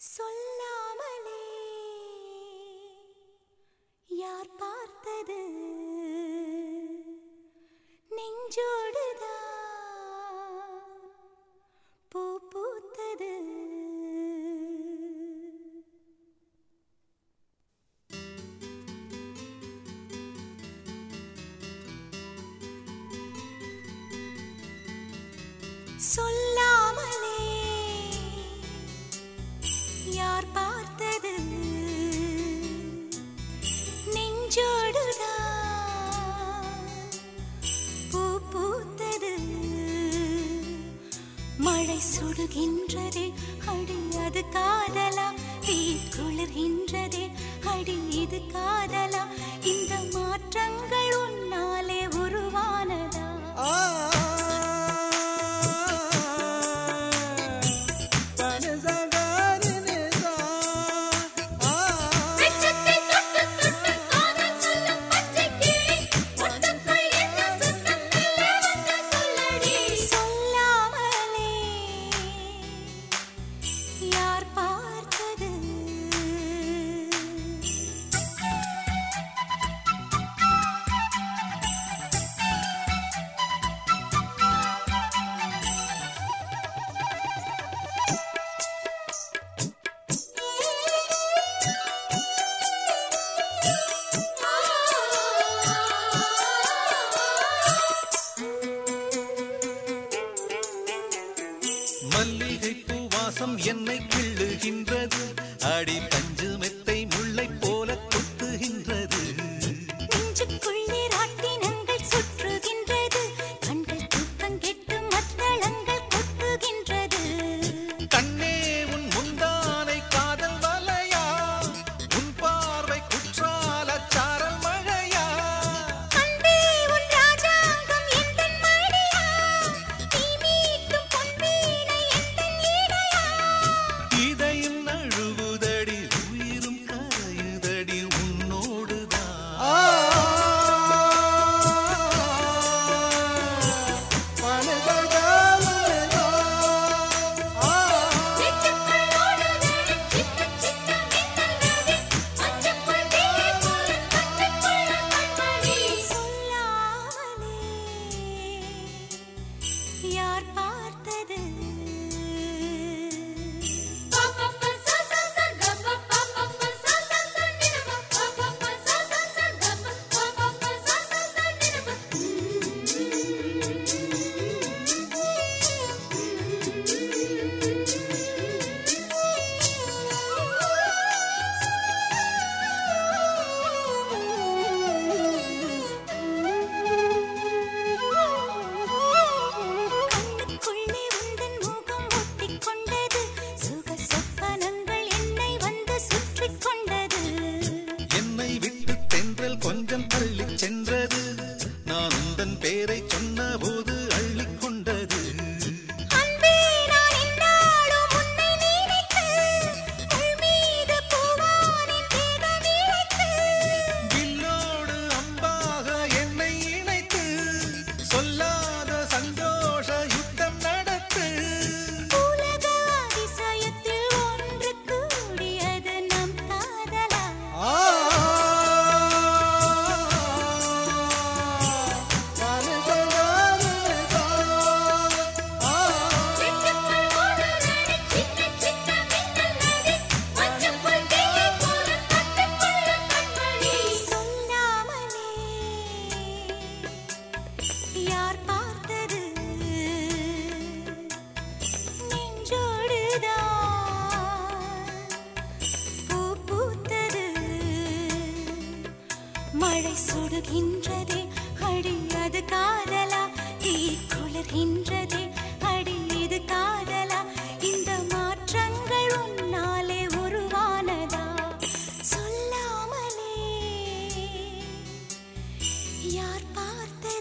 சொல்லாமலே. யார் பார்த்தது? நெஞ்சோடுதான் பூ பூத்தது. சொல்ல சுடுகின்றதே அடி அது காதலா? தீ குளிர்கின்றதே அடி இது காதலா? பாசம் என்னை கிள்ளுகின்ற I மழை சுடுகின்றதே அடி அது காதலா? தீ குளிர்கின்றதே அடி இது காதலா? இந்த மாற்றங்கள் உன்னாலே உருவானதா? சொல்லாமலே யார் பார்த்தே